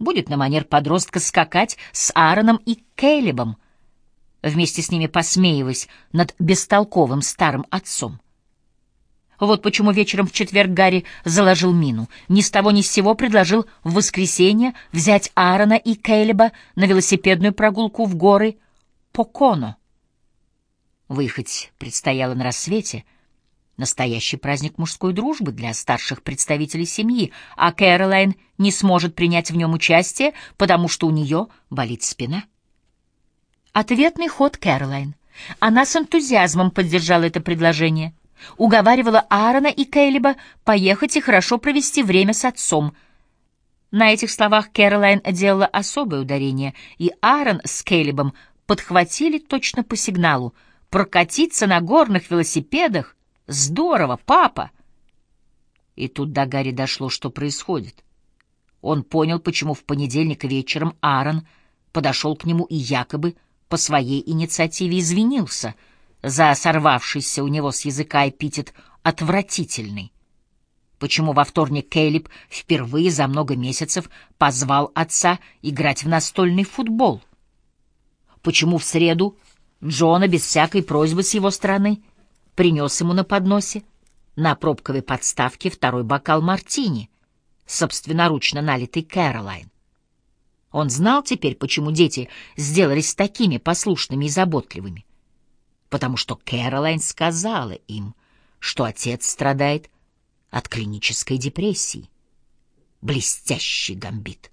будет на манер подростка скакать с Аароном и Кейлебом, вместе с ними посмеиваясь над бестолковым старым отцом. Вот почему вечером в четверг Гарри заложил мину. Ни с того ни с сего предложил в воскресенье взять Аарона и Кейлеба на велосипедную прогулку в горы Поконо. Выехать предстояло на рассвете. Настоящий праздник мужской дружбы для старших представителей семьи, а Кэролайн не сможет принять в нем участие, потому что у нее болит спина. Ответный ход Кэролайн. Она с энтузиазмом поддержала это предложение — уговаривала Аарона и Кейлиба поехать и хорошо провести время с отцом. На этих словах Кэролайн делала особое ударение, и Аарон с Кейлибом подхватили точно по сигналу. «Прокатиться на горных велосипедах? Здорово, папа!» И тут до Гарри дошло, что происходит. Он понял, почему в понедельник вечером Аарон подошел к нему и якобы по своей инициативе извинился — за сорвавшийся у него с языка эпитет «отвратительный». Почему во вторник Кейлип впервые за много месяцев позвал отца играть в настольный футбол? Почему в среду Джона без всякой просьбы с его стороны принес ему на подносе на пробковой подставке второй бокал мартини, собственноручно налитый Кэролайн? Он знал теперь, почему дети сделались такими послушными и заботливыми потому что Кэролайн сказала им, что отец страдает от клинической депрессии. Блестящий гамбит.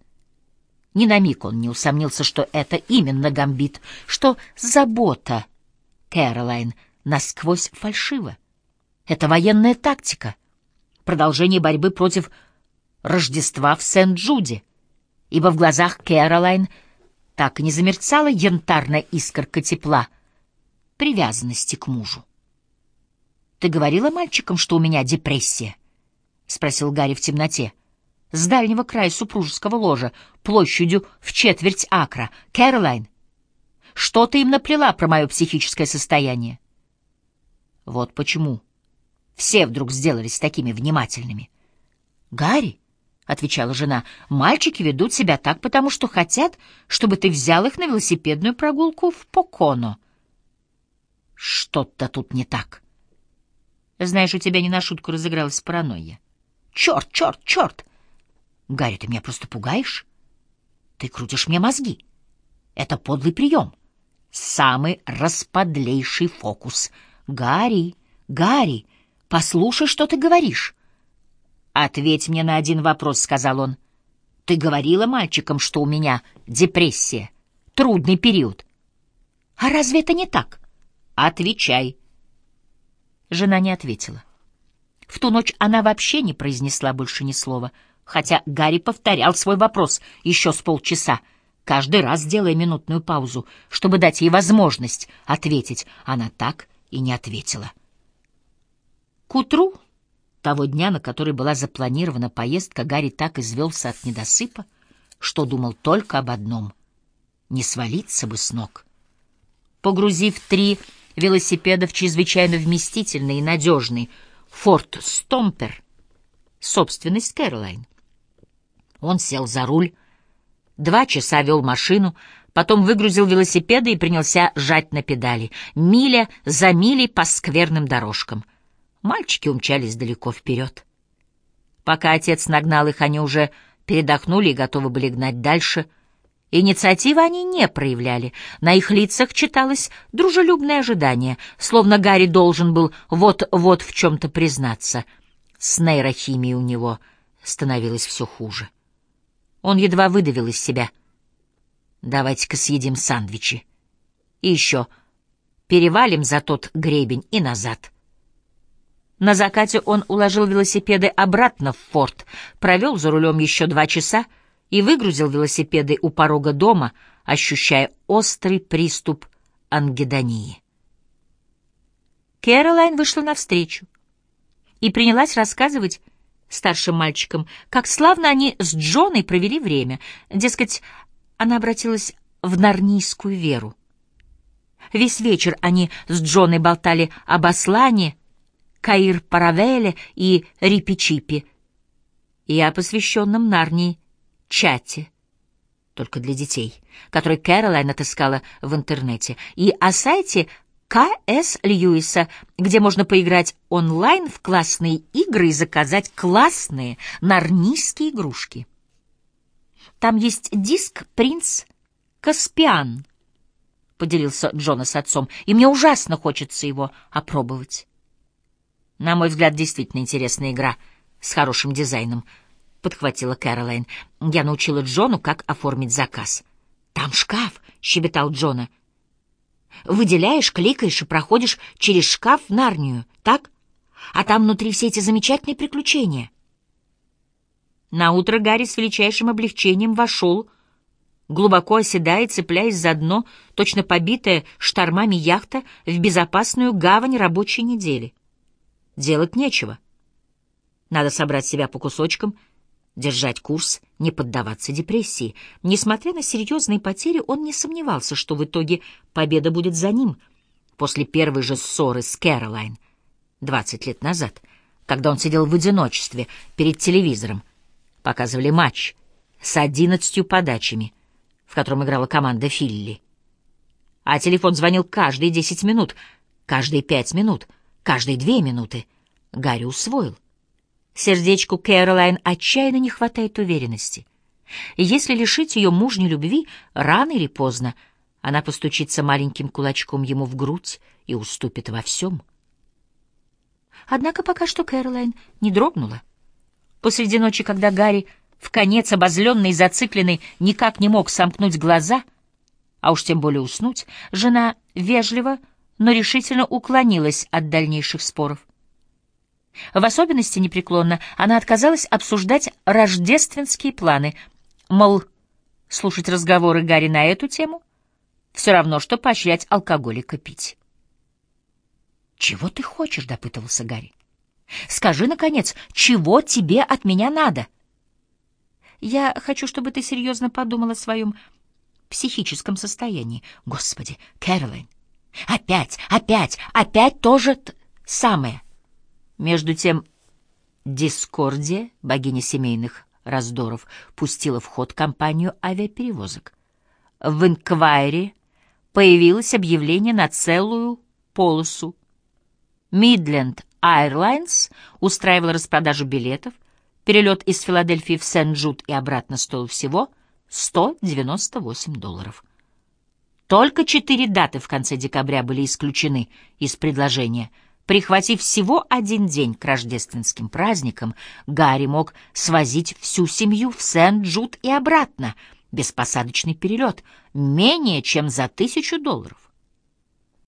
Ни на миг он не усомнился, что это именно гамбит, что забота Кэролайн насквозь фальшива. Это военная тактика, продолжение борьбы против Рождества в Сент-Джуде, ибо в глазах Кэролайн так и не замерцала янтарная искорка тепла — привязанности к мужу. «Ты говорила мальчикам, что у меня депрессия?» — спросил Гарри в темноте. «С дальнего края супружеского ложа, площадью в четверть акра. Кэролайн, что ты им наплела про мое психическое состояние?» Вот почему все вдруг сделались такими внимательными. «Гарри», — отвечала жена, — «мальчики ведут себя так, потому что хотят, чтобы ты взял их на велосипедную прогулку в Поконо». Что-то тут не так. Знаешь, у тебя не на шутку разыгралась паранойя. Черт, черт, черт! Гарри, ты меня просто пугаешь? Ты крутишь мне мозги. Это подлый прием. Самый расподлейший фокус. Гарри, Гарри, послушай, что ты говоришь. Ответь мне на один вопрос, — сказал он. Ты говорила мальчикам, что у меня депрессия, трудный период. А разве это не так? — Отвечай. Жена не ответила. В ту ночь она вообще не произнесла больше ни слова, хотя Гарри повторял свой вопрос еще с полчаса, каждый раз делая минутную паузу, чтобы дать ей возможность ответить. Она так и не ответила. К утру того дня, на который была запланирована поездка, Гарри так извелся от недосыпа, что думал только об одном — не свалиться бы с ног. Погрузив три велосипедов чрезвычайно вместительный и надежный «Форд Стомпер», собственность Кэролайн. Он сел за руль, два часа вел машину, потом выгрузил велосипеды и принялся жать на педали, миля за милей по скверным дорожкам. Мальчики умчались далеко вперед. Пока отец нагнал их, они уже передохнули и готовы были гнать дальше — Инициативы они не проявляли. На их лицах читалось дружелюбное ожидание, словно Гарри должен был вот-вот в чем-то признаться. С нейрохимией у него становилось все хуже. Он едва выдавил из себя. «Давайте-ка съедим сандвичи. И еще перевалим за тот гребень и назад». На закате он уложил велосипеды обратно в форт, провел за рулем еще два часа, и выгрузил велосипеды у порога дома, ощущая острый приступ ангедонии. Кэролайн вышла навстречу и принялась рассказывать старшим мальчикам, как славно они с Джоной провели время. Дескать, она обратилась в нарнийскую веру. Весь вечер они с Джоной болтали об Аслане, Каир-Паравеле и Рипичипе, и о посвященном Нарнии чате только для детей, который Кэролайн отыскала в интернете, и о сайте К.С. Льюиса, где можно поиграть онлайн в классные игры и заказать классные нарнийские игрушки. Там есть диск «Принц Каспиан», — поделился Джона с отцом, — и мне ужасно хочется его опробовать. На мой взгляд, действительно интересная игра с хорошим дизайном —— подхватила Кэролайн. «Я научила Джону, как оформить заказ». «Там шкаф!» — щебетал Джона. «Выделяешь, кликаешь и проходишь через шкаф в Нарнию, так? А там внутри все эти замечательные приключения». На утро Гарри с величайшим облегчением вошел, глубоко оседая, цепляясь за дно, точно побитая штормами яхта в безопасную гавань рабочей недели. Делать нечего. Надо собрать себя по кусочкам — держать курс, не поддаваться депрессии. Несмотря на серьезные потери, он не сомневался, что в итоге победа будет за ним. После первой же ссоры с Кэролайн 20 лет назад, когда он сидел в одиночестве перед телевизором, показывали матч с одиннадцатью подачами, в котором играла команда Филли. А телефон звонил каждые десять минут, каждые пять минут, каждые две минуты. Гарри усвоил — Сердечку Кэролайн отчаянно не хватает уверенности. И если лишить ее мужней любви, рано или поздно она постучится маленьким кулачком ему в грудь и уступит во всем. Однако пока что Кэролайн не дрогнула. Посреди ночи, когда Гарри, в конец обозленный и зацикленный, никак не мог сомкнуть глаза, а уж тем более уснуть, жена вежливо, но решительно уклонилась от дальнейших споров. В особенности непреклонно она отказалась обсуждать рождественские планы, мол, слушать разговоры Гарри на эту тему все равно, что поощрять алкоголика пить. «Чего ты хочешь?» — допытывался Гарри. «Скажи, наконец, чего тебе от меня надо?» «Я хочу, чтобы ты серьезно подумала о своем психическом состоянии. Господи, Кэролайн, опять, опять, опять то же самое. Между тем, Дискордия, богиня семейных раздоров, пустила в ход компанию авиаперевозок. В Инквайре появилось объявление на целую полосу. Midland Airlines устраивал распродажу билетов. Перелет из Филадельфии в Сент-Джуд и обратно стоил всего 198 долларов. Только четыре даты в конце декабря были исключены из предложения — Прихватив всего один день к рождественским праздникам, Гарри мог свозить всю семью в Сент-Джуд и обратно, беспосадочный перелет, менее чем за тысячу долларов.